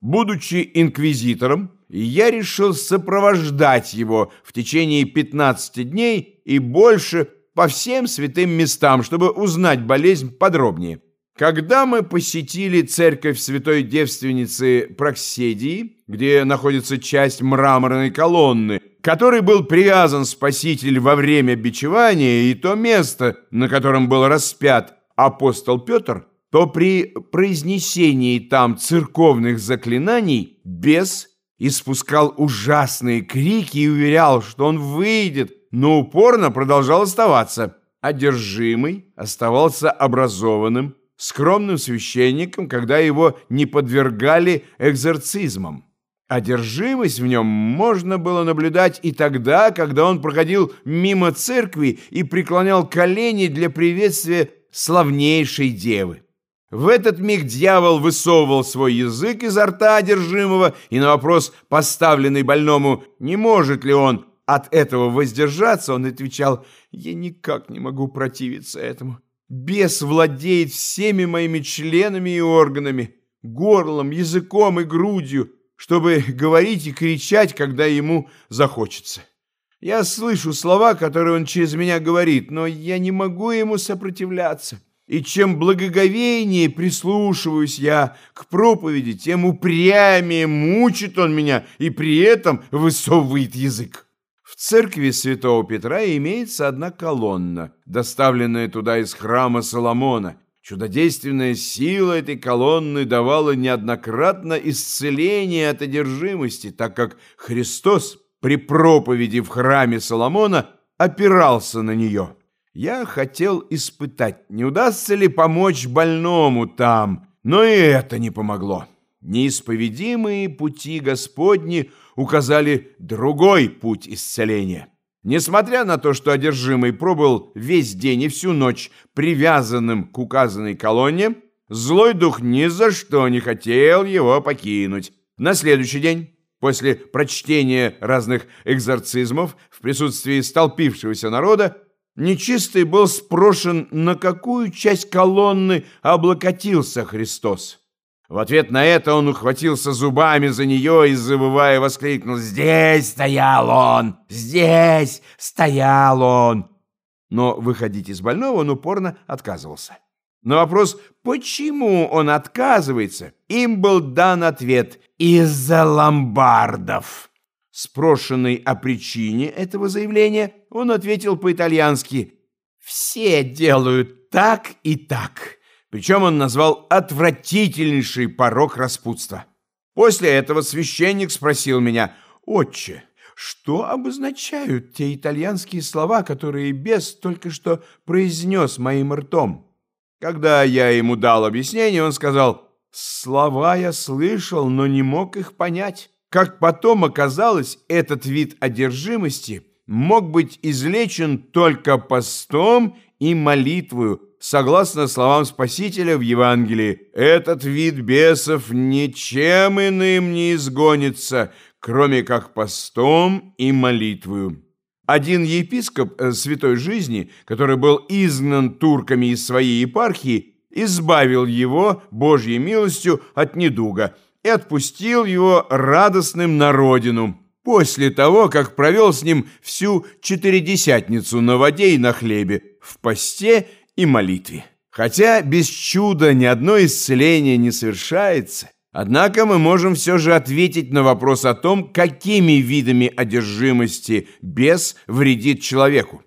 Будучи инквизитором, я решил сопровождать его в течение 15 дней и больше по всем святым местам, чтобы узнать болезнь подробнее. Когда мы посетили церковь святой девственницы Прокседии, где находится часть мраморной колонны, которой был привязан Спаситель во время бичевания, и то место, на котором был распят апостол Петр, то при произнесении там церковных заклинаний бес испускал ужасные крики и уверял, что он выйдет, но упорно продолжал оставаться. Одержимый оставался образованным, скромным священником, когда его не подвергали экзорцизмам. Одержимость в нем можно было наблюдать и тогда, когда он проходил мимо церкви и преклонял колени для приветствия славнейшей девы. В этот миг дьявол высовывал свой язык изо рта одержимого, и на вопрос, поставленный больному, не может ли он от этого воздержаться, он отвечал, «Я никак не могу противиться этому. Бес владеет всеми моими членами и органами, горлом, языком и грудью, чтобы говорить и кричать, когда ему захочется. Я слышу слова, которые он через меня говорит, но я не могу ему сопротивляться» и чем благоговейнее прислушиваюсь я к проповеди, тем упрямее мучит он меня и при этом высовывает язык. В церкви святого Петра имеется одна колонна, доставленная туда из храма Соломона. Чудодейственная сила этой колонны давала неоднократно исцеление от одержимости, так как Христос при проповеди в храме Соломона опирался на нее. Я хотел испытать, не удастся ли помочь больному там, но и это не помогло. Неисповедимые пути Господни указали другой путь исцеления. Несмотря на то, что одержимый пробыл весь день и всю ночь привязанным к указанной колонне, злой дух ни за что не хотел его покинуть. На следующий день, после прочтения разных экзорцизмов в присутствии столпившегося народа, Нечистый был спрошен, на какую часть колонны облокотился Христос. В ответ на это он ухватился зубами за нее и, завывая, воскликнул «Здесь стоял он! Здесь стоял он!» Но выходить из больного он упорно отказывался. На вопрос, почему он отказывается, им был дан ответ «Из-за ломбардов». Спрошенный о причине этого заявления, он ответил по-итальянски «Все делают так и так». Причем он назвал отвратительнейший порог распутства. После этого священник спросил меня «Отче, что обозначают те итальянские слова, которые бес только что произнес моим ртом?» Когда я ему дал объяснение, он сказал «Слова я слышал, но не мог их понять». Как потом оказалось, этот вид одержимости мог быть излечен только постом и молитвою, согласно словам Спасителя в Евангелии. Этот вид бесов ничем иным не изгонится, кроме как постом и молитвою. Один епископ э, святой жизни, который был изгнан турками из своей епархии, избавил его Божьей милостью от недуга – и отпустил его радостным на родину, после того, как провел с ним всю четыредесятницу на воде и на хлебе, в посте и молитве. Хотя без чуда ни одно исцеление не совершается, однако мы можем все же ответить на вопрос о том, какими видами одержимости бес вредит человеку.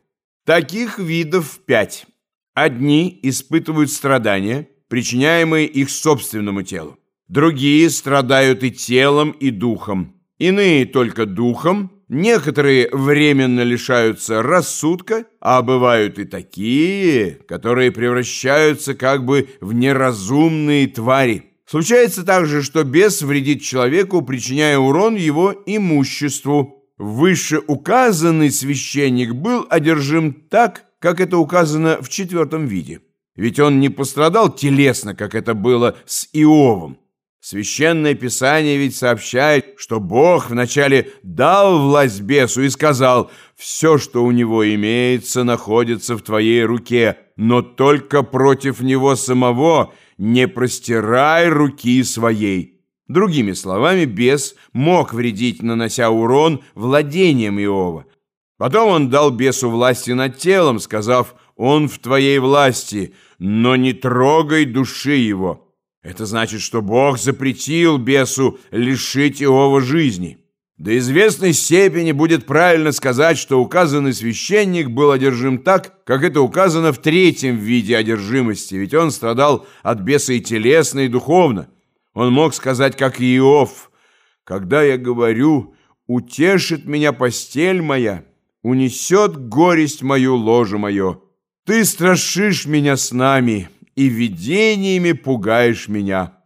Таких видов пять. Одни испытывают страдания, причиняемые их собственному телу. Другие страдают и телом, и духом. Иные только духом, некоторые временно лишаются рассудка, а бывают и такие, которые превращаются как бы в неразумные твари. Случается также, что бес вредит человеку, причиняя урон его имуществу. Выше указанный священник был одержим так, как это указано в четвертом виде. Ведь он не пострадал телесно, как это было с Иовом. Священное Писание ведь сообщает, что Бог вначале дал власть бесу и сказал, «Все, что у него имеется, находится в твоей руке, но только против него самого не простирай руки своей». Другими словами, бес мог вредить, нанося урон владением Иова. Потом он дал бесу власти над телом, сказав «Он в твоей власти, но не трогай души его». Это значит, что Бог запретил бесу лишить Иова жизни. До известной степени будет правильно сказать, что указанный священник был одержим так, как это указано в третьем виде одержимости, ведь он страдал от беса и телесно, и духовно. Он мог сказать, как Иов, «Когда я говорю, утешит меня постель моя, унесет горесть мою ложе мое, ты страшишь меня с нами и видениями пугаешь меня».